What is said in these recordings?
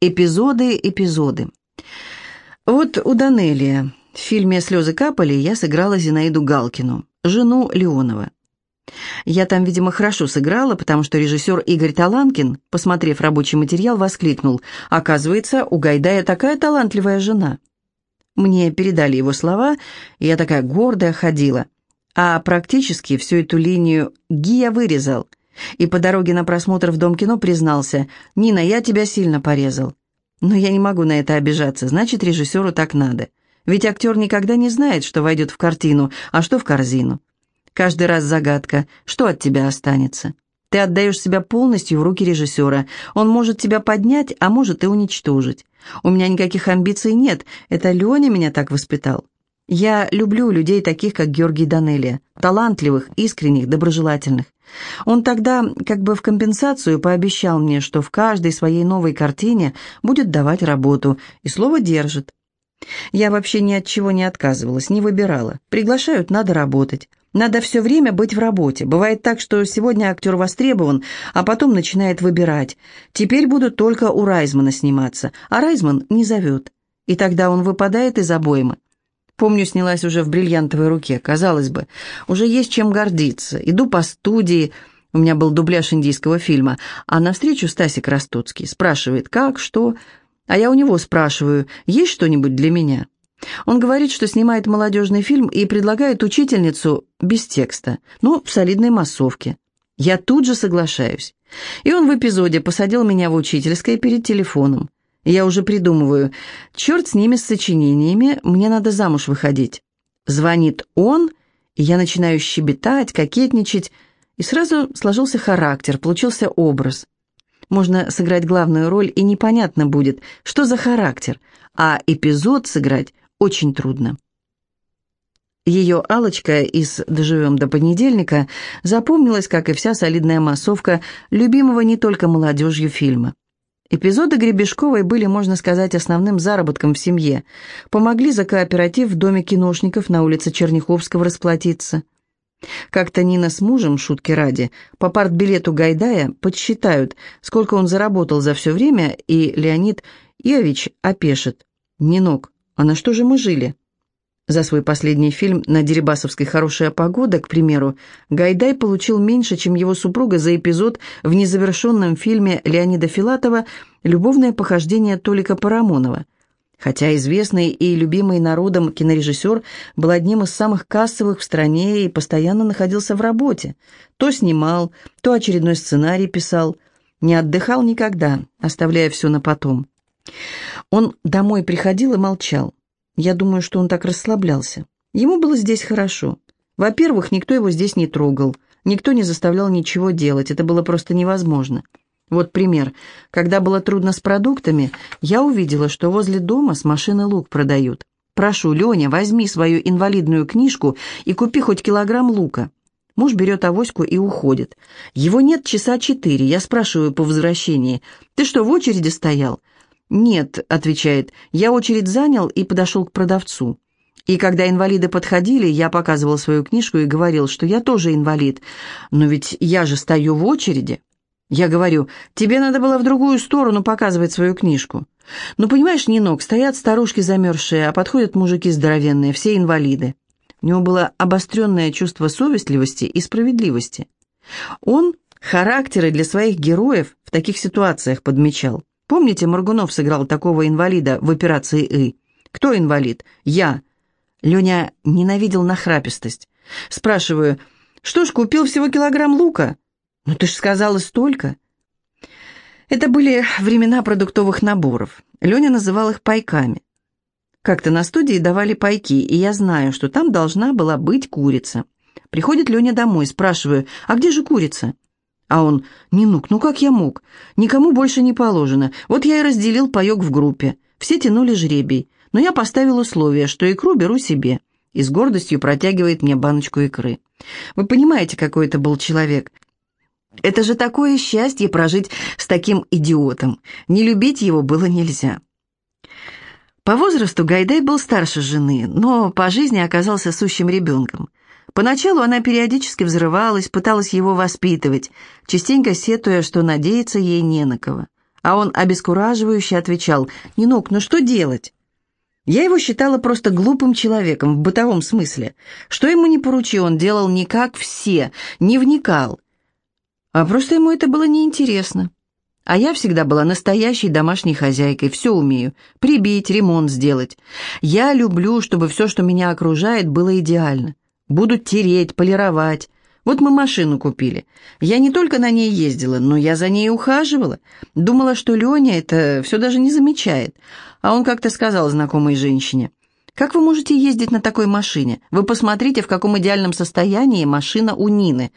Эпизоды, эпизоды. Вот у Данелия в фильме «Слезы капали» я сыграла Зинаиду Галкину, жену Леонова. Я там, видимо, хорошо сыграла, потому что режиссер Игорь Таланкин, посмотрев рабочий материал, воскликнул. Оказывается, у Гайдая такая талантливая жена. Мне передали его слова, и я такая гордая ходила. А практически всю эту линию Гия вырезал – и по дороге на просмотр в Дом кино признался, «Нина, я тебя сильно порезал». Но я не могу на это обижаться, значит, режиссеру так надо. Ведь актер никогда не знает, что войдет в картину, а что в корзину. Каждый раз загадка, что от тебя останется. Ты отдаешь себя полностью в руки режиссера. Он может тебя поднять, а может и уничтожить. У меня никаких амбиций нет, это Леня меня так воспитал. Я люблю людей таких, как Георгий Данелия, талантливых, искренних, доброжелательных. Он тогда, как бы в компенсацию, пообещал мне, что в каждой своей новой картине будет давать работу, и слово держит. Я вообще ни от чего не отказывалась, не выбирала. Приглашают, надо работать. Надо все время быть в работе. Бывает так, что сегодня актер востребован, а потом начинает выбирать. Теперь буду только у Райзмана сниматься, а Райзман не зовет. И тогда он выпадает из обоймы. Помню, снялась уже в бриллиантовой руке. Казалось бы, уже есть чем гордиться. Иду по студии, у меня был дубляж индийского фильма, а навстречу Стасик Ростоцкий спрашивает, как, что, а я у него спрашиваю, есть что-нибудь для меня? Он говорит, что снимает молодежный фильм и предлагает учительницу без текста, ну, в солидной массовке. Я тут же соглашаюсь. И он в эпизоде посадил меня в учительской перед телефоном. Я уже придумываю. Черт с ними, с сочинениями, мне надо замуж выходить. Звонит он, и я начинаю щебетать, кокетничать, и сразу сложился характер, получился образ. Можно сыграть главную роль, и непонятно будет, что за характер, а эпизод сыграть очень трудно. Ее алочка из «Доживем до понедельника» запомнилась, как и вся солидная массовка любимого не только молодежью фильма. Эпизоды Гребешковой были, можно сказать, основным заработком в семье. Помогли за кооператив в доме киношников на улице Черняховского расплатиться. Как-то Нина с мужем, шутки ради, по партбилету Гайдая подсчитают, сколько он заработал за все время, и Леонид Иович опешит. «Нинок, а на что же мы жили?» За свой последний фильм на Дерибасовской «Хорошая погода», к примеру, Гайдай получил меньше, чем его супруга за эпизод в незавершенном фильме Леонида Филатова «Любовное похождение Толика Парамонова». Хотя известный и любимый народом кинорежиссер был одним из самых кассовых в стране и постоянно находился в работе. То снимал, то очередной сценарий писал. Не отдыхал никогда, оставляя все на потом. Он домой приходил и молчал. Я думаю, что он так расслаблялся. Ему было здесь хорошо. Во-первых, никто его здесь не трогал, никто не заставлял ничего делать, это было просто невозможно. Вот пример. Когда было трудно с продуктами, я увидела, что возле дома с машины лук продают. «Прошу, Леня, возьми свою инвалидную книжку и купи хоть килограмм лука». Муж берет авоську и уходит. Его нет часа четыре. Я спрашиваю по возвращении. «Ты что, в очереди стоял?» «Нет», — отвечает, — «я очередь занял и подошел к продавцу». И когда инвалиды подходили, я показывал свою книжку и говорил, что я тоже инвалид. Но ведь я же стою в очереди. Я говорю, тебе надо было в другую сторону показывать свою книжку. Ну, понимаешь, Нинок, стоят старушки замерзшие, а подходят мужики здоровенные, все инвалиды. У него было обостренное чувство совестливости и справедливости. Он характеры для своих героев в таких ситуациях подмечал. Помните, Моргунов сыграл такого инвалида в операции «И»? Кто инвалид? Я. Леня ненавидел нахрапистость. Спрашиваю, что ж, купил всего килограмм лука? Ну ты ж сказала столько. Это были времена продуктовых наборов. Леня называл их пайками. Как-то на студии давали пайки, и я знаю, что там должна была быть курица. Приходит Леня домой, спрашиваю, а где же курица? А он, «Нинук, ну как я мог? Никому больше не положено. Вот я и разделил паек в группе. Все тянули жребий. Но я поставил условие, что икру беру себе». И с гордостью протягивает мне баночку икры. Вы понимаете, какой это был человек? Это же такое счастье прожить с таким идиотом. Не любить его было нельзя. По возрасту Гайдай был старше жены, но по жизни оказался сущим ребенком. Поначалу она периодически взрывалась, пыталась его воспитывать, частенько сетуя, что надеяться ей не на кого. А он обескураживающе отвечал, «Нинок, ну что делать?» Я его считала просто глупым человеком в бытовом смысле. Что ему не поручи, он делал не как все, не вникал. А просто ему это было неинтересно. А я всегда была настоящей домашней хозяйкой, все умею. Прибить, ремонт сделать. Я люблю, чтобы все, что меня окружает, было идеально. Буду тереть, полировать. Вот мы машину купили. Я не только на ней ездила, но я за ней ухаживала. Думала, что Леня это все даже не замечает. А он как-то сказал знакомой женщине, «Как вы можете ездить на такой машине? Вы посмотрите, в каком идеальном состоянии машина у Нины.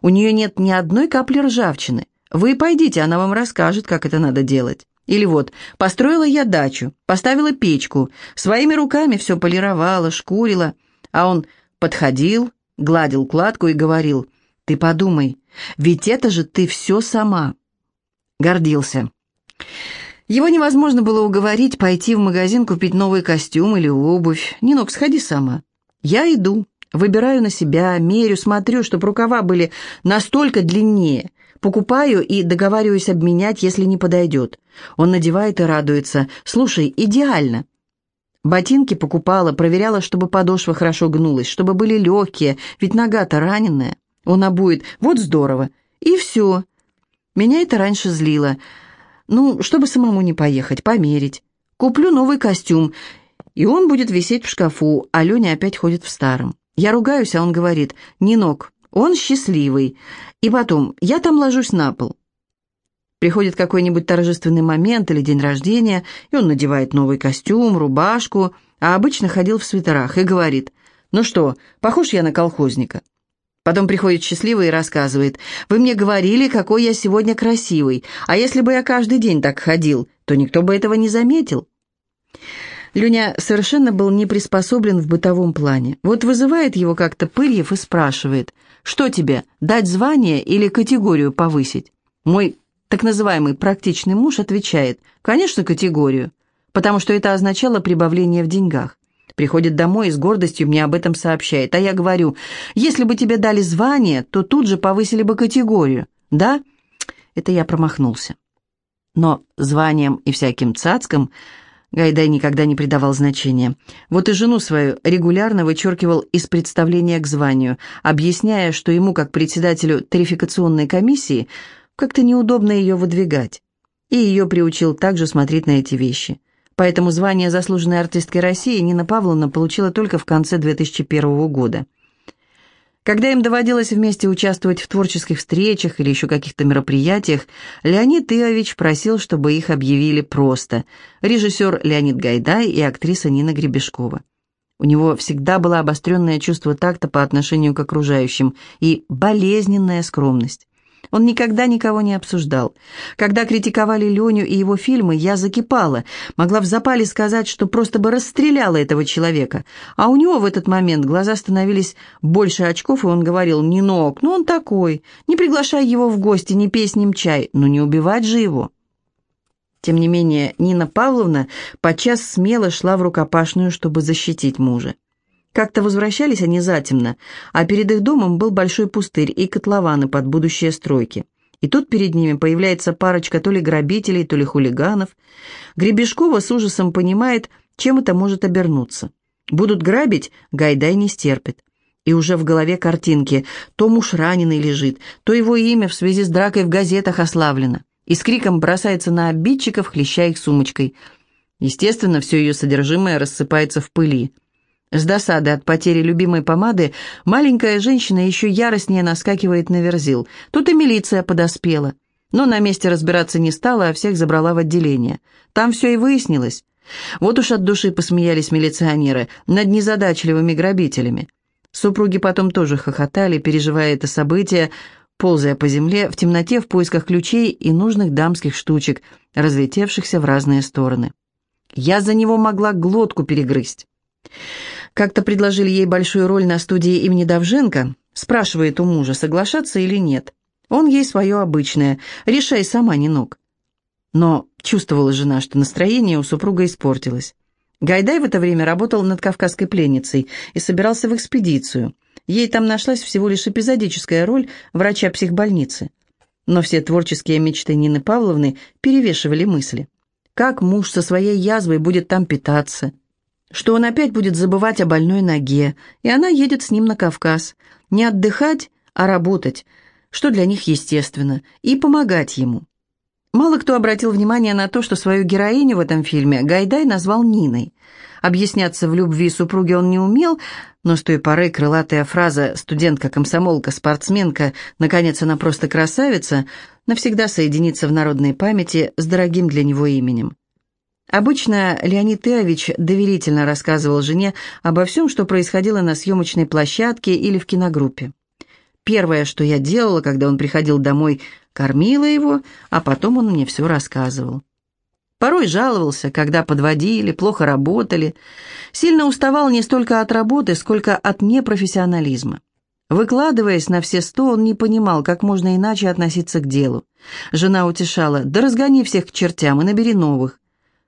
У нее нет ни одной капли ржавчины. Вы пойдите, она вам расскажет, как это надо делать. Или вот, построила я дачу, поставила печку, своими руками все полировала, шкурила, а он подходил, гладил кладку и говорил, «Ты подумай, ведь это же ты все сама». Гордился. Его невозможно было уговорить пойти в магазин купить новый костюм или обувь. «Нинок, сходи сама». Я иду, выбираю на себя, мерю, смотрю, чтобы рукава были настолько длиннее, Покупаю и договариваюсь обменять, если не подойдет. Он надевает и радуется. «Слушай, идеально!» Ботинки покупала, проверяла, чтобы подошва хорошо гнулась, чтобы были легкие, ведь нога-то раненая. Он обует. Вот здорово. И все. Меня это раньше злило. Ну, чтобы самому не поехать, померить. Куплю новый костюм, и он будет висеть в шкафу, а Леня опять ходит в старом. Я ругаюсь, а он говорит, «Нинок, он счастливый. И потом, я там ложусь на пол. Приходит какой-нибудь торжественный момент или день рождения, и он надевает новый костюм, рубашку, а обычно ходил в свитерах, и говорит, «Ну что, похож я на колхозника?» Потом приходит счастливый и рассказывает, «Вы мне говорили, какой я сегодня красивый, а если бы я каждый день так ходил, то никто бы этого не заметил». Люня совершенно был не приспособлен в бытовом плане. Вот вызывает его как-то Пыльев и спрашивает, «Что тебе, дать звание или категорию повысить?» Мой так называемый практичный муж отвечает, «Конечно, категорию, потому что это означало прибавление в деньгах». Приходит домой и с гордостью мне об этом сообщает. А я говорю, если бы тебе дали звание, то тут же повысили бы категорию. Да? Это я промахнулся. Но званием и всяким цацкам Гайдай никогда не придавал значения. Вот и жену свою регулярно вычеркивал из представления к званию, объясняя, что ему, как председателю тарификационной комиссии, как-то неудобно ее выдвигать. И ее приучил также смотреть на эти вещи. Поэтому звание заслуженной артистки России Нина Павловна получила только в конце 2001 года. Когда им доводилось вместе участвовать в творческих встречах или еще каких-то мероприятиях, Леонид Иович просил, чтобы их объявили просто режиссер Леонид Гайдай и актриса Нина Гребешкова. У него всегда было обостренное чувство такта по отношению к окружающим и болезненная скромность. Он никогда никого не обсуждал. Когда критиковали Леню и его фильмы, я закипала, могла в запале сказать, что просто бы расстреляла этого человека. А у него в этот момент глаза становились больше очков, и он говорил, «Нинок, ну он такой, не приглашай его в гости, не пей с ним чай, ну не убивать же его». Тем не менее, Нина Павловна подчас смело шла в рукопашную, чтобы защитить мужа. Как-то возвращались они затемно, а перед их домом был большой пустырь и котлованы под будущие стройки. И тут перед ними появляется парочка то ли грабителей, то ли хулиганов. Гребешкова с ужасом понимает, чем это может обернуться. Будут грабить, Гайдай не стерпит. И уже в голове картинки. То муж раненый лежит, то его имя в связи с дракой в газетах ославлено. И с криком бросается на обидчиков, хлеща их сумочкой. Естественно, все ее содержимое рассыпается в пыли. С досады от потери любимой помады маленькая женщина еще яростнее наскакивает на верзил. Тут и милиция подоспела. Но на месте разбираться не стала, а всех забрала в отделение. Там все и выяснилось. Вот уж от души посмеялись милиционеры над незадачливыми грабителями. Супруги потом тоже хохотали, переживая это событие, ползая по земле в темноте в поисках ключей и нужных дамских штучек, разлетевшихся в разные стороны. Я за него могла глотку перегрызть. Как-то предложили ей большую роль на студии имени Давженко, спрашивает у мужа, соглашаться или нет. Он ей свое обычное, решай сама, не ног. Но чувствовала жена, что настроение у супруга испортилось. Гайдай в это время работал над кавказской пленницей и собирался в экспедицию. Ей там нашлась всего лишь эпизодическая роль врача психбольницы. Но все творческие мечты Нины Павловны перевешивали мысли. Как муж со своей язвой будет там питаться? Что он опять будет забывать о больной ноге, и она едет с ним на Кавказ. Не отдыхать, а работать, что для них естественно, и помогать ему. Мало кто обратил внимание на то, что свою героиню в этом фильме Гайдай назвал Ниной. Объясняться в любви супруге он не умел, но с той поры крылатая фраза «студентка-комсомолка, спортсменка, наконец она просто красавица» навсегда соединится в народной памяти с дорогим для него именем. Обычно Леонид Иович доверительно рассказывал жене обо всем, что происходило на съемочной площадке или в киногруппе. Первое, что я делала, когда он приходил домой, кормила его, а потом он мне все рассказывал. Порой жаловался, когда подводили, плохо работали. Сильно уставал не столько от работы, сколько от непрофессионализма. Выкладываясь на все сто, он не понимал, как можно иначе относиться к делу. Жена утешала, да разгони всех к чертям и набери новых.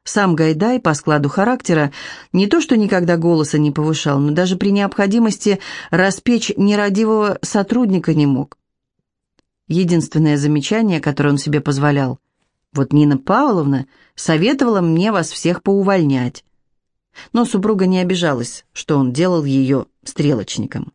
Сам Гайдай по складу характера не то что никогда голоса не повышал, но даже при необходимости распечь нерадивого сотрудника не мог. Единственное замечание, которое он себе позволял, вот Нина Павловна советовала мне вас всех поувольнять. Но супруга не обижалась, что он делал ее стрелочником.